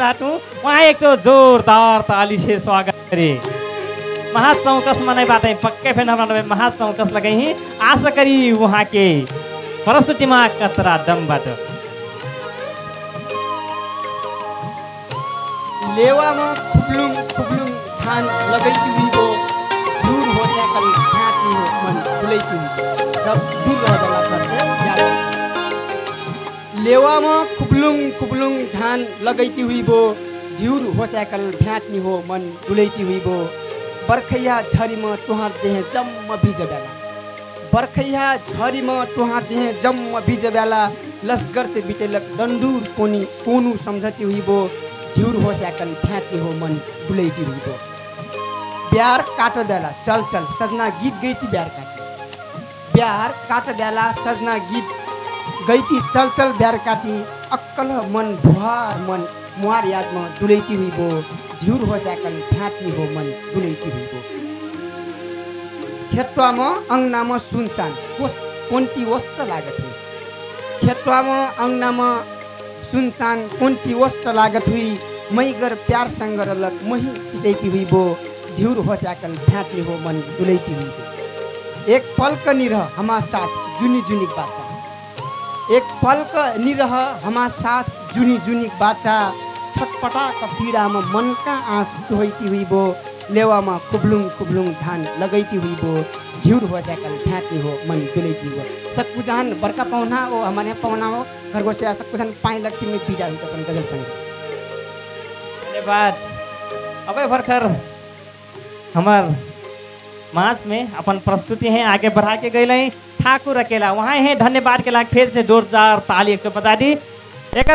चाहूँ वहाँ एक ठो जोरदार ताली से स्वागत करे महाचौकस मनाइबाट पक्कै फेन हमरा महाचौकस लगाइ आशा करी वहाँ के प्रस्तुतिमा कचरा डमबाट लेवामा खुप्लुङ खुप्लुङ लगैती हुइबो दूर हो त्याकल ढाँटी हो मन खुलैती जब दूर रह जाला सबसे ज्यादा लेवामा खुप्लुङ खुप्लुङ धान लगैती हुइबो झिउर हो स्याकल भ्याट्नी हो मन डुलैती हुइबो। बर्खैया झरीमा तुहार देह जम्म बिज बेला बर्खैया झरीमा तुहार देह जम्म बिज बेला लस्कर से बिटेलक डन्डुर कोनी कोनु सम्झती हुइबो। झिउर हो स्याकल फ्याँक्ने हो मन डुलैती हुइबो। ब्यार काट देला चल चल सजना गीत गैती ब्यार काटी। ब्यार काट देला सजना गीत गैती चल चल ब्यार काटी अक्कल मन भुहार मन मुहार यादमा डुलैती हुइबो झिउर हो स्याकल फ्याँक्ने हो मन डुलैती हुइबो। खेतुवामा अङ्नामा सुनसान कोस कोन्ती वस्त लागत हुई। खेतुवामा अङ्नामा सुनसान कोन्ती वस्त लागत हुई। मैगर प्यारसँग रलक मही टिटैती हुई बो ढिउर होस्याकल फ्याँक्ने हो मन डुलैती हुई बो एक पल्क निरह हमा साथ जुनी जुनिक बाचा एक पल्क निरह हमा साथ जुनी जुनिक बाचा। छटपटाक पीडामा मनका आँस धोइती हुई बो लेवामा खुब्लुङ खुब्लुङ धान लगैती हुई बो झिउर हो स्याकल फ्याँक्ने हो मन डुलैती हो। सक्कुजान बर्का पाहुना हो हमारे पाहुना हो। घर से सक्कुजान पाए लगती में बीजा हुई अपन गजल संग धन्यवाद। अब भर्खर हमार मास में अपन प्रस्तुति है आगे बढ़ा के गए ठाकुर अकेला, वहाँ है धन्यवाद के लाख फिर से जोरदार ताली एक बता दी। एक